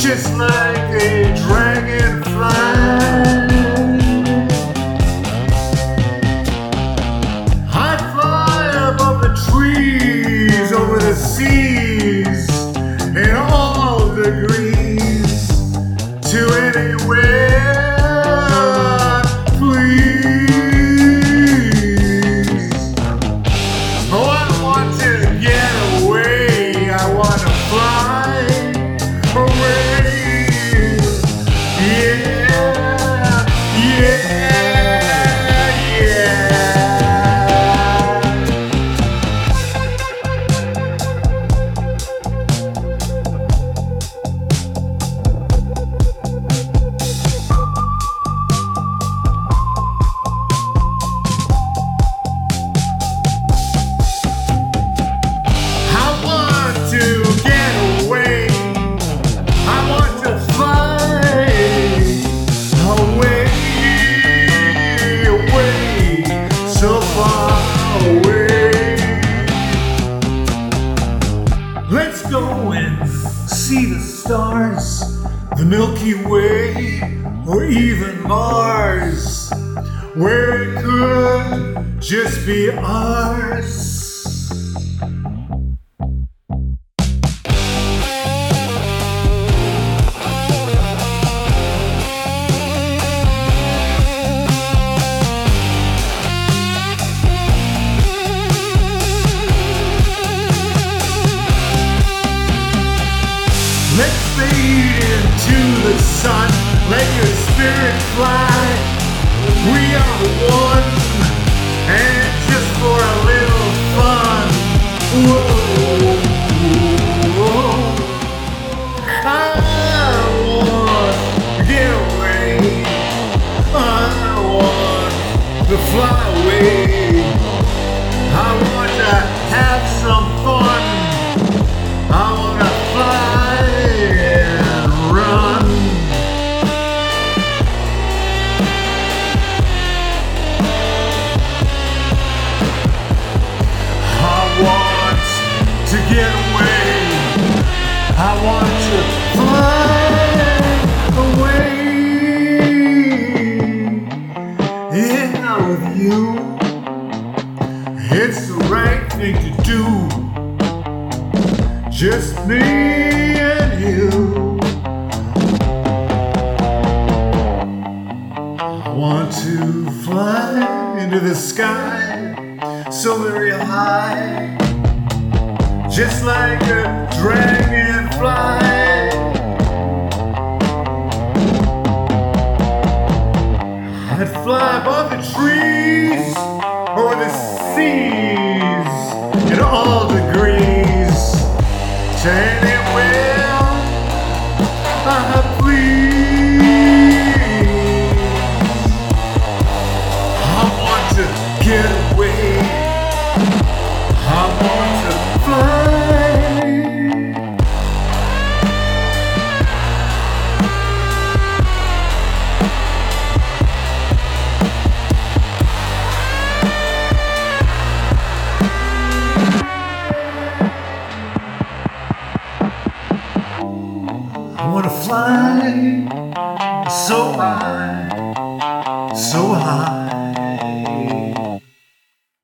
just like a dragonfly. Degrees, to anywhere. Go and see the stars, the Milky Way, or even Mars, where it could just be ours. Let's fade into the sun. Let your spirit fly. We are one, and just for a little fun. Whoa. I want to get away. I want to fly away. Get away. I want to fly away. Yeah, with you. It's the right thing to do. Just me and you. I want to fly into the sky so very high, just like a dragonfly. I'd fly above the trees or the seas in all degrees to anywhere I want to fly so high, so high.